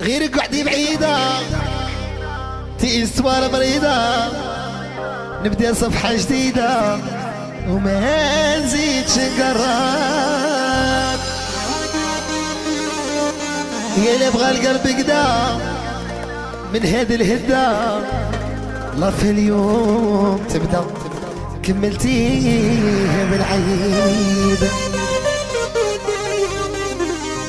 غير قعدي بعيدة. تيستوار مريضة نبدأ صفحة جديدة. وما نزيدش نقرب يا القلب قدا من هذه الهدة الله في اليوم تبدأ كملتيه بالعيب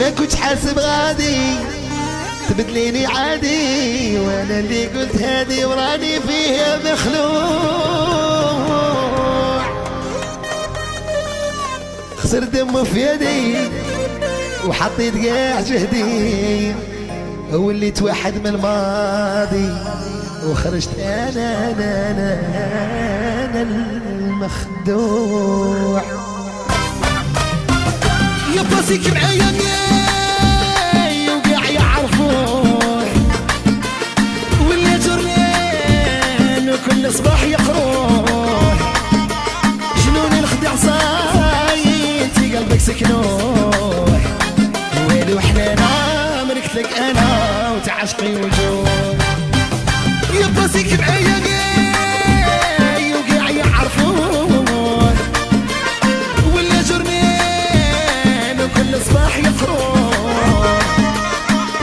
ما كنتش حاسب غادي تبدليني عادي. وأنا اللي قلت هادي وراني فيها مخلوع خسر دمه في يدي وحطيت قاع جهدي وليت واحد من الماضي وخرجت أنا أنا أنا, أنا المخدوع. يا باسيك وتعشقي وجوه باسيك معايا وقاع يعرفوه ولا جرنين وكل صباح يقرون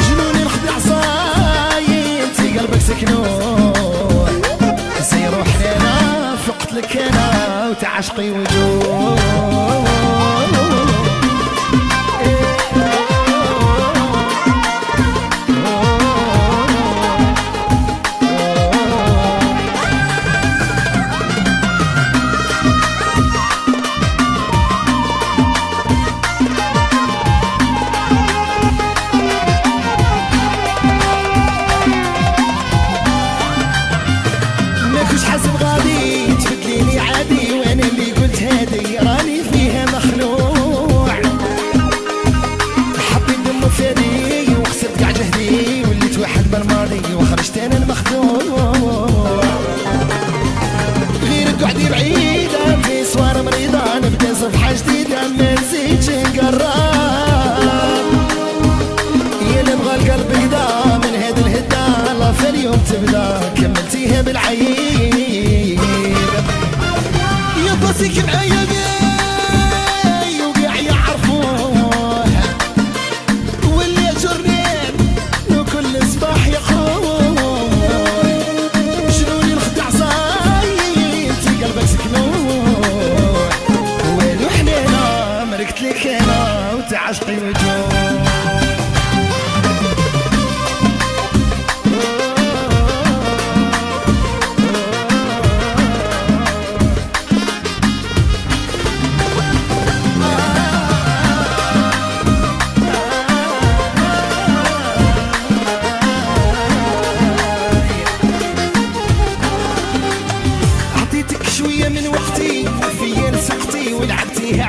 جنوني الخدع صاينتي قلبك سكنون؟ سيروا حنينا فقت لك أنا وتعشقي وجوه قعدي بعيدة في صوار مريضة نبدا صفحة جديدة ما نزيدش نقرب يا اللي بغى القلب يدا من هاد الهدى الله في اليوم تبدأ كملتيها بالعيب يا باسيك معايا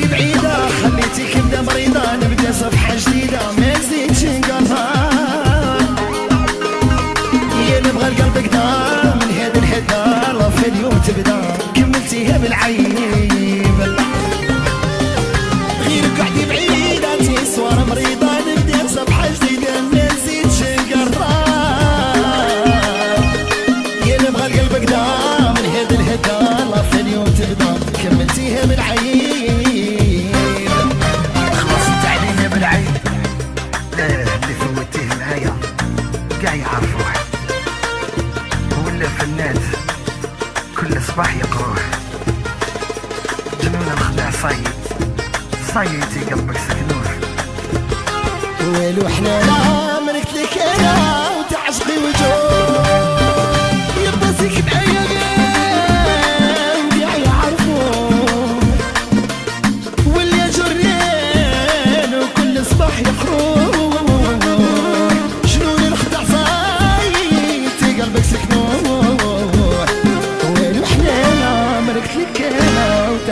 قلبي بعيدة خليتك بدا مريضة نبدأ صفحة جديدة. ما زيدش نقالها يا نبغى القلب قدام من هاد لا في اليوم تبدأ. كملتيها بالعين. كاع يعرفوه. ولا فنان كل صباح يقروه. جنون الخدع صايد. صايد قلبك سكنوه. والو حنانا مركت لك أنا وتعشقي وجوه.